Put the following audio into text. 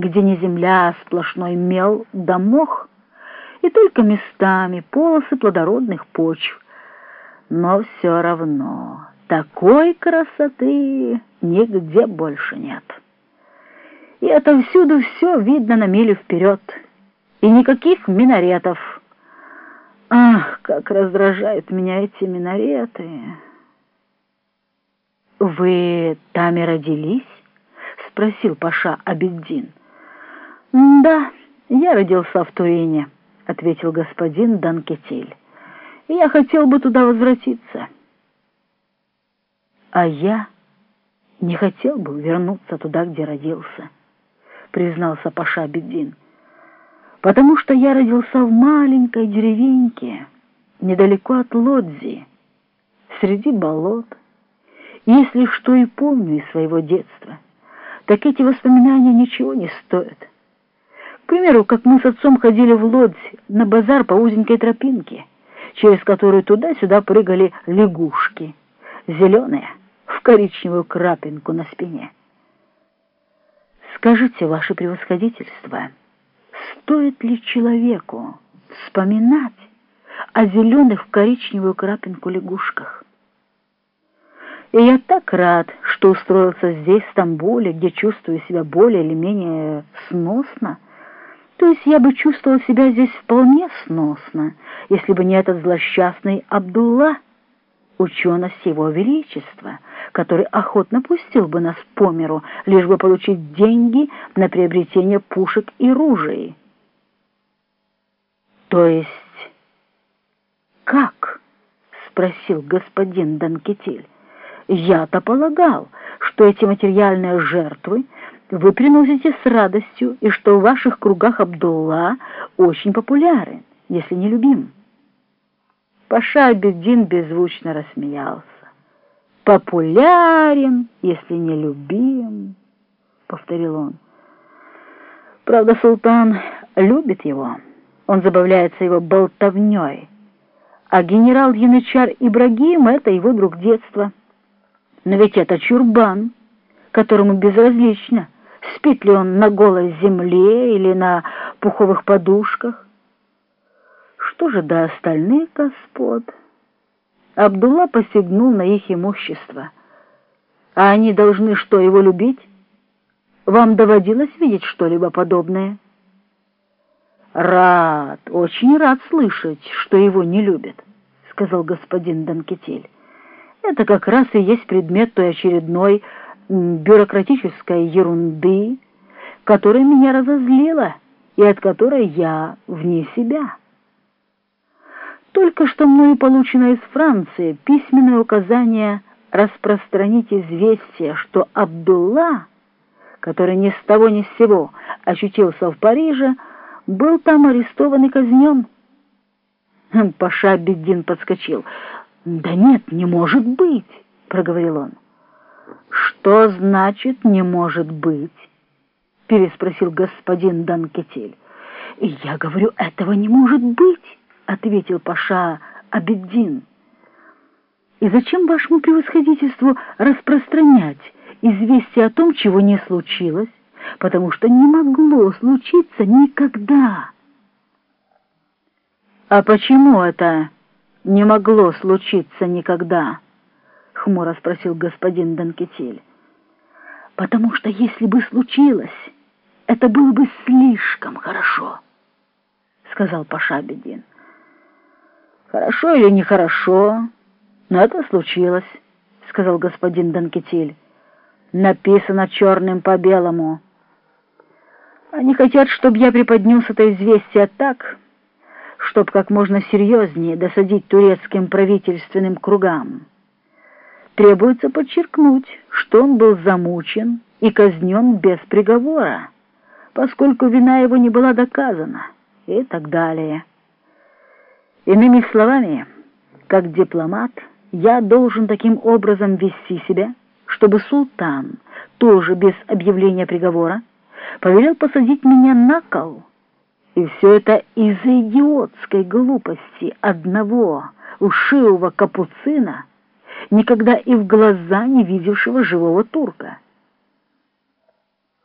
где не земля, а сплошной мел да мох, и только местами полосы плодородных почв. Но все равно такой красоты нигде больше нет. И отовсюду все видно на милю вперед, и никаких минаретов. Ах, как раздражают меня эти минареты! «Вы там и родились?» — спросил Паша Абеддин. «Да, я родился в Турине», — ответил господин Данкетель. «Я хотел бы туда возвратиться». «А я не хотел бы вернуться туда, где родился», — признался Паша Абеддин. «Потому что я родился в маленькой деревеньке, недалеко от Лодзи, среди болот, если что и помню из своего детства, так эти воспоминания ничего не стоят. Примеру, как мы с отцом ходили в Лодзь на базар по узенькой тропинке, через которую туда-сюда прыгали лягушки, зеленые, в коричневую крапинку на спине. Скажите, ваше превосходительство, стоит ли человеку вспоминать о зеленых в коричневую крапинку лягушках? И я так рад, что устроился здесь, в Стамбуле, где чувствую себя более или менее сносно. То есть я бы чувствовал себя здесь вполне сносно, если бы не этот злосчастный Абдулла, ученость его величества, который охотно пустил бы нас по миру, лишь бы получить деньги на приобретение пушек и ружей. То есть как? — спросил господин Данкетель. Я-то полагал, что эти материальные жертвы вы приносите с радостью и что в ваших кругах Абдулла очень популярен, если не любим. Паша Абеддин беззвучно рассмеялся. «Популярен, если не любим», — повторил он. Правда, султан любит его, он забавляется его болтовней, а генерал Янычар Ибрагим — это его друг детства — но ведь это чурбан, которому безразлично, спит ли он на голой земле или на пуховых подушках. Что же до остальных господ? Абдулла посягнул на их имущество. А они должны что, его любить? Вам доводилось видеть что-либо подобное? Рад, очень рад слышать, что его не любят, сказал господин Донкетель. Это как раз и есть предмет той очередной бюрократической ерунды, которая меня разозлила и от которой я вне себя. Только что мною получено из Франции письменное указание распространить известие, что Абдулла, который ни с того ни с сего очутился в Париже, был там арестован и казнен. Паша Беддин подскочил. «Да нет, не может быть!» — проговорил он. «Что значит «не может быть»?» — переспросил господин Данкетель. «Я говорю, этого не может быть!» — ответил Паша Абеддин. «И зачем вашему превосходительству распространять известие о том, чего не случилось, потому что не могло случиться никогда?» «А почему это?» не могло случиться никогда?» — хмуро спросил господин Донкетель. «Потому что если бы случилось, это было бы слишком хорошо», — сказал Пашабедин. «Хорошо или нехорошо, но это случилось», — сказал господин Донкетель. «Написано черным по белому. Они хотят, чтобы я преподнес это известие так...» чтоб как можно серьезнее досадить турецким правительственным кругам. Требуется подчеркнуть, что он был замучен и казнен без приговора, поскольку вина его не была доказана, и так далее. Иными словами, как дипломат, я должен таким образом вести себя, чтобы султан, тоже без объявления приговора, повелел посадить меня на кол, и все это из-за идиотской глупости одного ушивого капуцина, никогда и в глаза не видевшего живого турка.